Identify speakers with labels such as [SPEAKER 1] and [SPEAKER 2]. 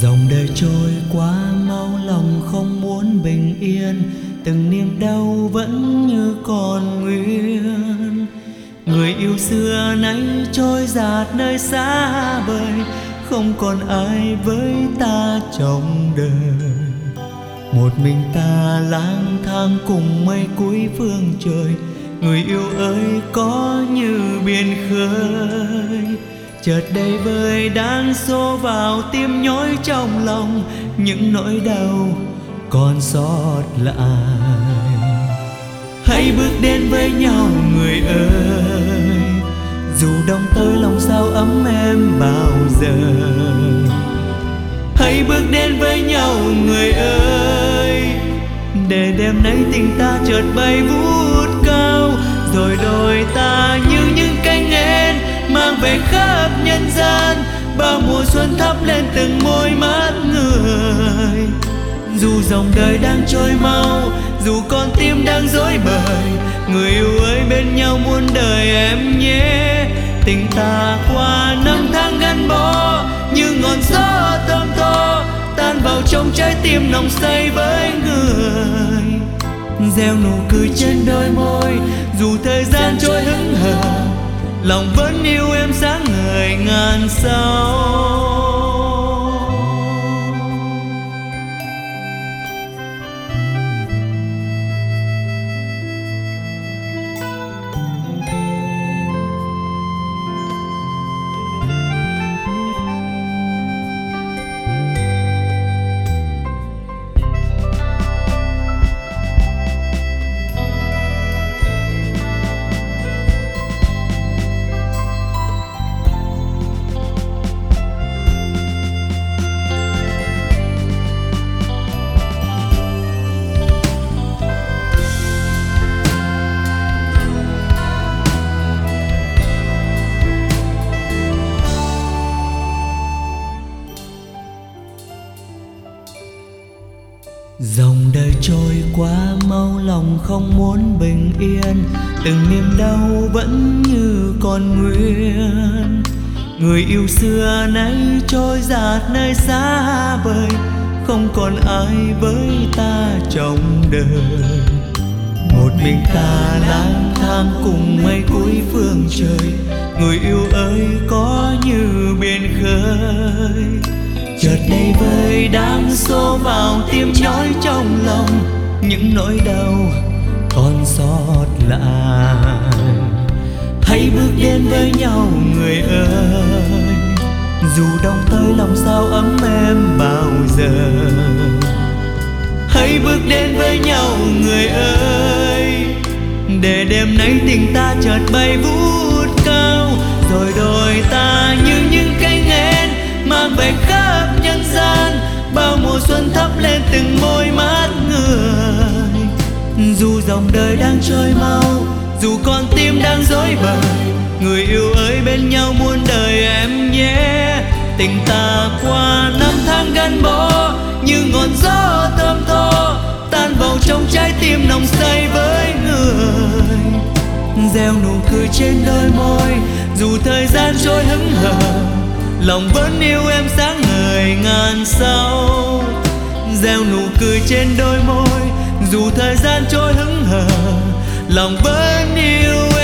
[SPEAKER 1] dòng đời trôi quá mau lòng không muốn bình yên. Từng niềm đau vẫn như còn nguyên. Người yêu xưa nay trôi giạt nơi xa bời không còn ai với ta trong đời. Một mình ta lang thang cùng mây cuối phương trời, người yêu ơi có như biển khơi chợt đây vơi đang xô vào tim nhói trong lòng, những nỗi đau còn sót lại. Hãy bước đến với nhau, người ơi. Dù đông tới lòng sao ấm em bao giờ. Hãy bước đến với nhau, người ơi. Để đêm nay tình ta chợt bay vút cao, rồi đôi ta như về khắp nhân gian, bao mùa xuân thắp lên từng môi mắt người. Dù dòng đời đang trôi mau, dù con tim đang dối bời, người yêu ơi bên nhau muôn đời em nhé. Tình ta qua năm tháng gắn bó, như ngọn gió thơm tho, tan vào trong trái tim nồng say với người. Gieo nụ cười trên đôi môi, dù thời gian trôi hững hờ lòng vẫn yêu em sáng ngời ngàn sao. Dòng đời trôi quá mau lòng không muốn bình yên. Từng niềm đau vẫn như còn nguyên Người yêu xưa nay trôi giạt nơi xa vời. Không còn ai với ta trong đời. Một mình ta lang thang cùng mây cuối phương trời. Người yêu ơi, có như biển khơi chợt đây vơi đang xô vào tim nhói trong lòng. Những nỗi đau còn sót lại. Hãy bước đến với nhau, người ơi. Dù đông tới lòng sao ấm em bao giờ. Hãy bước đến với nhau, người ơi. Để đêm nay tình ta chợt bay vút cao. Rồi đôi ta như những cánh mang về khắp nhân gian, bao mùa xuân thắp lên từng môi mắt người. Dù dòng đời đang trôi mau, dù con tim đang dối bời, người yêu ơi bên nhau muôn đời em nhé. Tình ta qua năm tháng gắn bó, như ngọn gió thơm tho, tan vào trong trái tim nồng say với người. Gieo nụ cười trên đôi môi, dù thời gian trôi hững hờ lòng vẫn yêu em sáng ngời ngàn sao gieo nụ cười trên đôi môi, dù thời gian trôi hững hờ, lòng vẫn yêu em